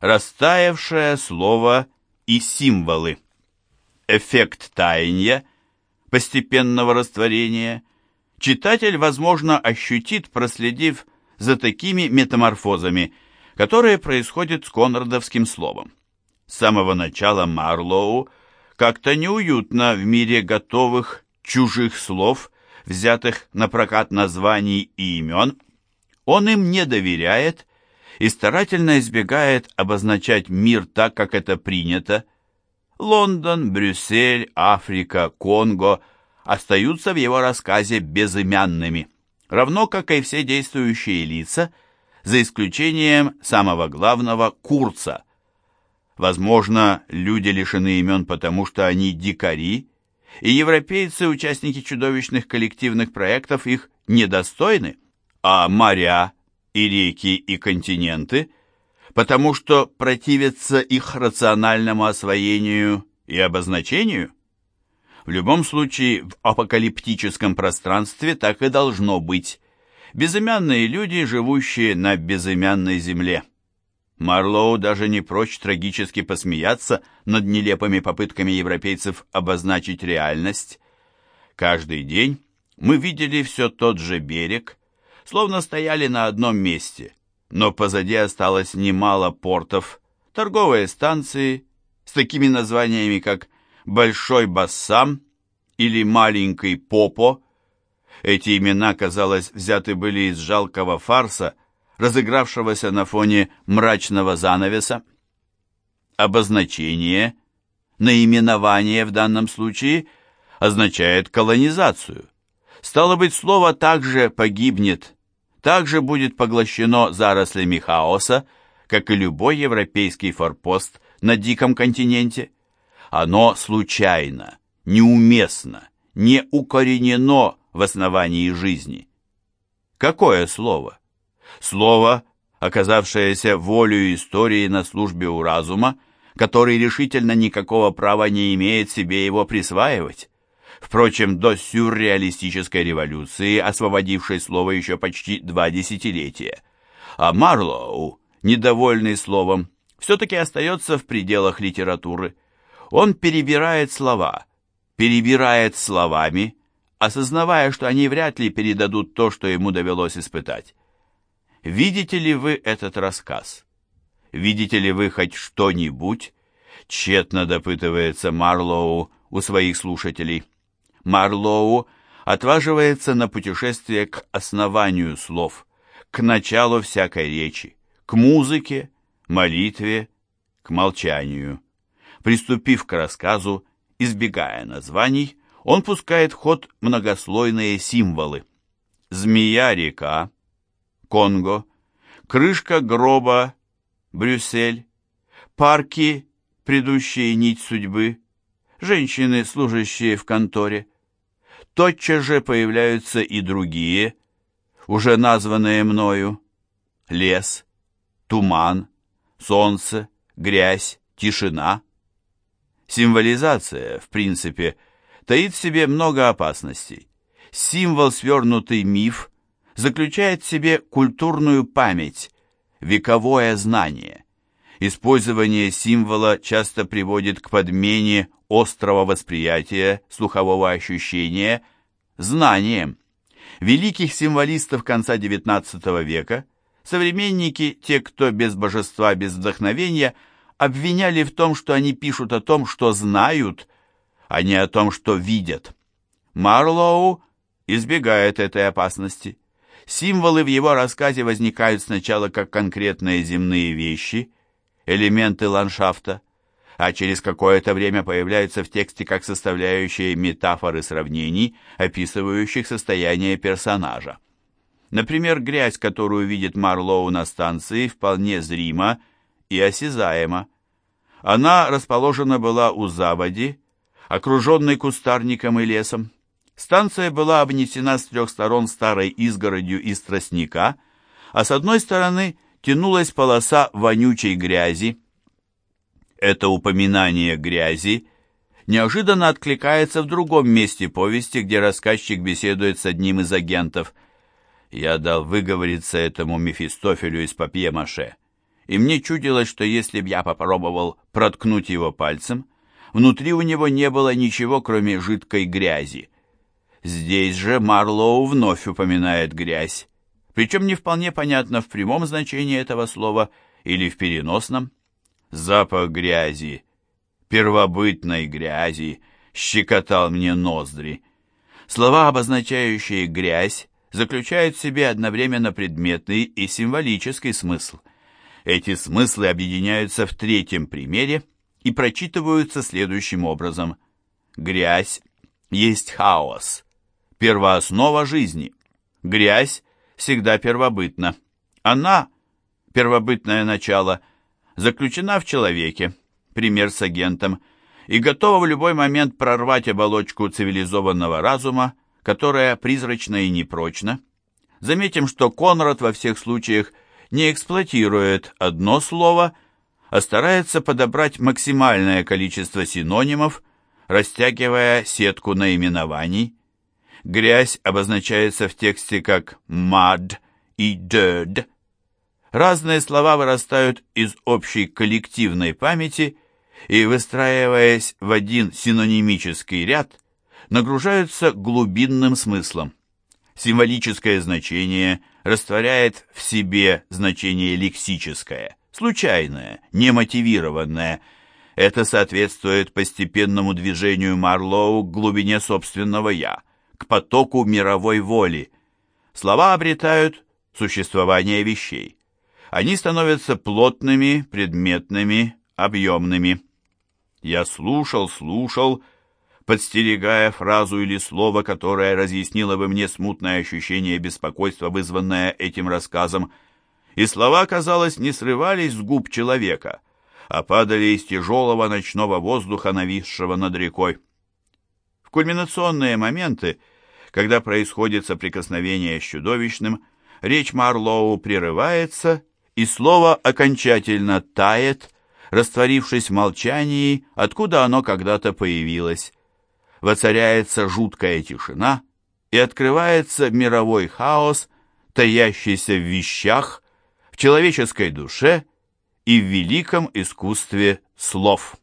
Растаявшее слово и символы. Эффект таяния, постепенного растворения, читатель, возможно, ощутит, проследив за такими метаморфозами, которые происходят с конрадовским словом. С самого начала Марлоу как-то неуютно в мире готовых чужих слов, взятых на прокат названий и имен. Он им не доверяет и старательно избегает обозначать мир так, как это принято. Лондон, Брюссель, Африка, Конго остаются в его рассказе безымянными, равно как и все действующие лица, за исключением самого главного Курца. Возможно, люди лишены имен потому, что они дикари, и европейцы, участники чудовищных коллективных проектов, их недостойны, а моря и реки и континенты, потому что противятся их рациональному освоению и обозначению? В любом случае, в апокалиптическом пространстве так и должно быть. Безымянные люди, живущие на безымянной земле. Марлоу даже не прочь трагически посмеяться над нелепыми попытками европейцев обозначить реальность. Каждый день мы видели все тот же берег, словно стояли на одном месте, но позади осталось немало портов, торговые станции с такими названиями, как «Большой Бассам» или «Маленький Попо». Эти имена, казалось, взяты были из жалкого фарса, разыгравшегося на фоне мрачного занавеса. Обозначение, наименование в данном случае, означает колонизацию. Стало быть, слово также погибнет также будет поглощено зарослями хаоса, как и любой европейский форпост на диком континенте. Оно случайно, неуместно, не укоренено в основании жизни. Какое слово? Слово, оказавшееся волею истории на службе у разума, который решительно никакого права не имеет себе его присваивать. Впрочем, до сюрреалистической революции, освободившей слово еще почти два десятилетия. А Марлоу, недовольный словом, все-таки остается в пределах литературы. Он перебирает слова, перебирает словами, осознавая, что они вряд ли передадут то, что ему довелось испытать. Видите ли вы этот рассказ? Видите ли вы хоть что-нибудь? Тщетно допытывается Марлоу у своих слушателей. Марлоу отваживается на путешествие к основанию слов, к началу всякой речи, к музыке, молитве, к молчанию. Приступив к рассказу, избегая названий, он пускает в ход многослойные символы. Змея-река, Конго, крышка гроба, Брюссель, парки, предыдущие нить судьбы, женщины, служащие в конторе. Тотчас же появляются и другие, уже названные мною. Лес, туман, солнце, грязь, тишина. Символизация, в принципе, таит в себе много опасностей. Символ, свернутый миф, заключает в себе культурную память, вековое знание. Использование символа часто приводит к подмене острого восприятия, слухового ощущения, знанием. Великих символистов конца XIX века современники, те, кто без божества, без вдохновения, обвиняли в том, что они пишут о том, что знают, а не о том, что видят. Марлоу избегает этой опасности. Символы в его рассказе возникают сначала как конкретные земные вещи, элементы ландшафта, а через какое-то время появляются в тексте как составляющие метафоры сравнений, описывающих состояние персонажа. Например, грязь, которую видит Марлоу на станции, вполне зрима и осязаема. Она расположена была у заводи, окруженной кустарником и лесом. Станция была обнесена с трех сторон старой изгородью из тростника, а с одной стороны тянулась полоса вонючей грязи, это упоминание грязи неожиданно откликается в другом месте повести, где рассказчик беседует с одним из агентов. Я дал выговориться этому Мефистофелю из папье-маше, и мне чудилось, что если б я попробовал проткнуть его пальцем, внутри у него не было ничего, кроме жидкой грязи. Здесь же Марлоу вновь упоминает грязь, причем не вполне понятно в прямом значении этого слова или в переносном. Запах грязи, первобытной грязи, щекотал мне ноздри. Слова, обозначающие грязь, заключают в себе одновременно предметный и символический смысл. Эти смыслы объединяются в третьем примере и прочитываются следующим образом. Грязь есть хаос, первооснова жизни. Грязь всегда первобытна. Она, первобытное начало, заключена в человеке, пример с агентом, и готова в любой момент прорвать оболочку цивилизованного разума, которая призрачна и непрочна. Заметим, что Конрад во всех случаях не эксплуатирует одно слово, а старается подобрать максимальное количество синонимов, растягивая сетку наименований. Грязь обозначается в тексте как «mud» и «dirt». Разные слова вырастают из общей коллективной памяти и, выстраиваясь в один синонимический ряд, нагружаются глубинным смыслом. Символическое значение растворяет в себе значение лексическое, случайное, немотивированное. Это соответствует постепенному движению Марлоу к глубине собственного «я», к потоку мировой воли. Слова обретают существование вещей. Они становятся плотными, предметными, объемными. Я слушал, слушал, подстерегая фразу или слово, которое разъяснило бы мне смутное ощущение беспокойства, вызванное этим рассказом, и слова, казалось, не срывались с губ человека, а падали из тяжелого ночного воздуха, нависшего над рекой. Кульминационные моменты, когда происходит соприкосновение с чудовищным, речь Марлоу прерывается, и слово окончательно тает, растворившись в молчании, откуда оно когда-то появилось воцаряется жуткая тишина и открывается мировой хаос, таящийся в вещах, в человеческой душе и в великом искусстве слов.